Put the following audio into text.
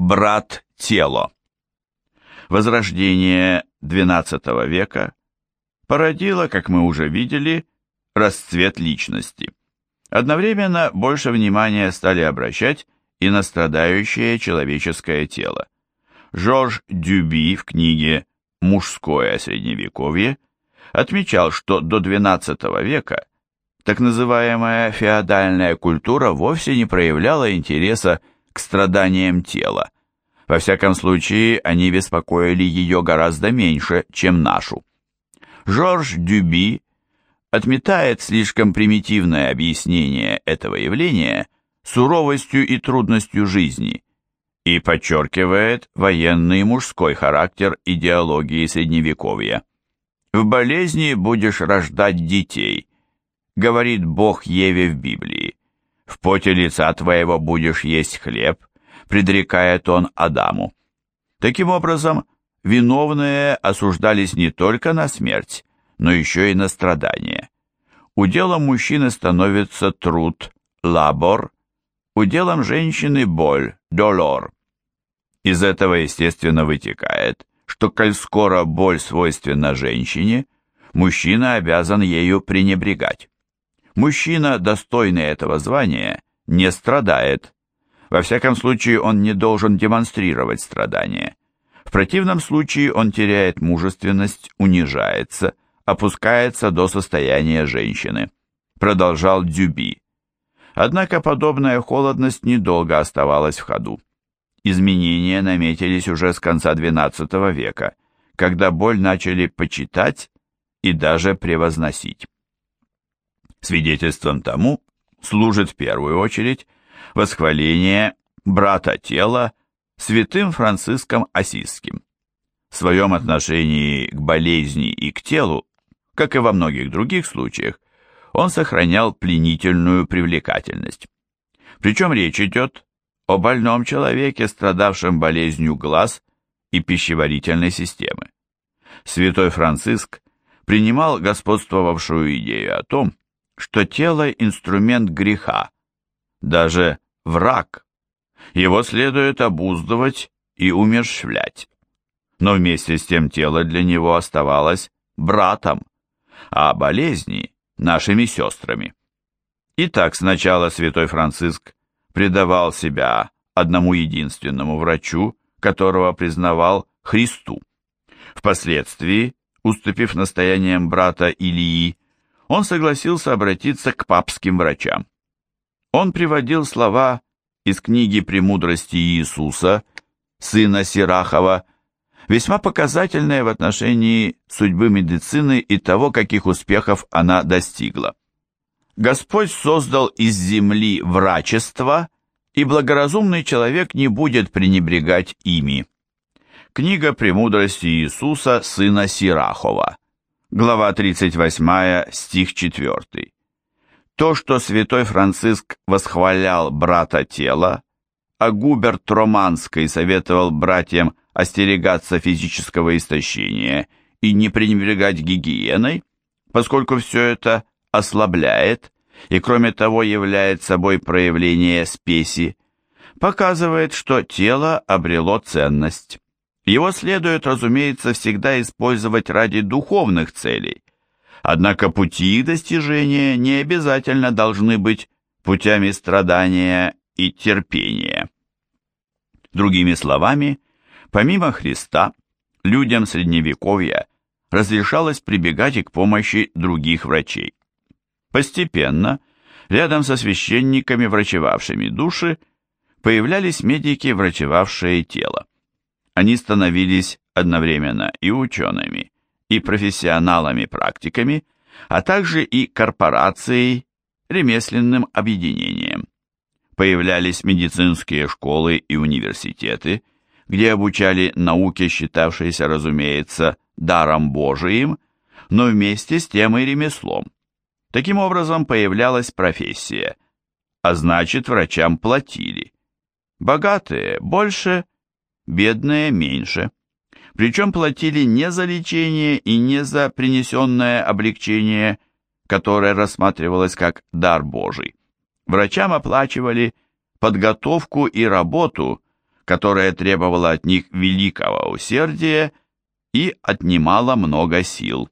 брат тело. Возрождение XII века породило, как мы уже видели, расцвет личности. Одновременно больше внимания стали обращать и на страдающее человеческое тело. Жорж Дюби в книге «Мужское средневековье» отмечал, что до XII века так называемая феодальная культура вовсе не проявляла интереса к страданиям тела. Во всяком случае, они беспокоили ее гораздо меньше, чем нашу. Жорж Дюби отметает слишком примитивное объяснение этого явления суровостью и трудностью жизни и подчеркивает военный мужской характер идеологии Средневековья. «В болезни будешь рождать детей», говорит Бог Еве в Библии. «В поте лица твоего будешь есть хлеб», предрекает он Адаму. Таким образом, виновные осуждались не только на смерть, но еще и на страдания. Уделом мужчины становится труд, лабор, уделом женщины боль, долор. Из этого, естественно, вытекает, что коль скоро боль свойственна женщине, мужчина обязан ею пренебрегать. Мужчина, достойный этого звания, не страдает. Во всяком случае, он не должен демонстрировать страдания. В противном случае он теряет мужественность, унижается, опускается до состояния женщины. Продолжал Дюби. Однако подобная холодность недолго оставалась в ходу. Изменения наметились уже с конца XII века, когда боль начали почитать и даже превозносить. Свидетельством тому служит в первую очередь восхваление брата тела святым Франциском Осиским. В своем отношении к болезни и к телу, как и во многих других случаях, он сохранял пленительную привлекательность. Причем речь идет о больном человеке, страдавшем болезнью глаз и пищеварительной системы. Святой Франциск принимал господствовавшую идею о том, что тело – инструмент греха, даже враг. Его следует обуздывать и умерщвлять. Но вместе с тем тело для него оставалось братом, а болезни – нашими сестрами. Итак, сначала святой Франциск предавал себя одному единственному врачу, которого признавал Христу. Впоследствии, уступив настояниям брата Илии, он согласился обратиться к папским врачам. Он приводил слова из книги «Премудрости Иисуса», сына Сирахова, весьма показательные в отношении судьбы медицины и того, каких успехов она достигла. Господь создал из земли врачество, и благоразумный человек не будет пренебрегать ими. Книга «Премудрости Иисуса, сына Сирахова», глава 38, стих 4. То, что святой Франциск восхвалял брата тела, а Губерт Романский советовал братьям остерегаться физического истощения и не пренебрегать гигиеной, поскольку все это ослабляет и, кроме того, является собой проявление спеси, показывает, что тело обрело ценность. Его следует, разумеется, всегда использовать ради духовных целей. Однако пути их достижения не обязательно должны быть путями страдания и терпения. Другими словами, помимо Христа, людям Средневековья разрешалось прибегать и к помощи других врачей. Постепенно, рядом со священниками, врачевавшими души, появлялись медики, врачевавшие тело. Они становились одновременно и учеными, и профессионалами-практиками, а также и корпорацией, ремесленным объединением. Появлялись медицинские школы и университеты, где обучали науке, считавшейся, разумеется, даром Божиим, но вместе с тем и ремеслом. Таким образом появлялась профессия, а значит врачам платили. Богатые больше, бедные меньше. Причем платили не за лечение и не за принесенное облегчение, которое рассматривалось как дар Божий. Врачам оплачивали подготовку и работу которое требовало от них великого усердия и отнимало много сил.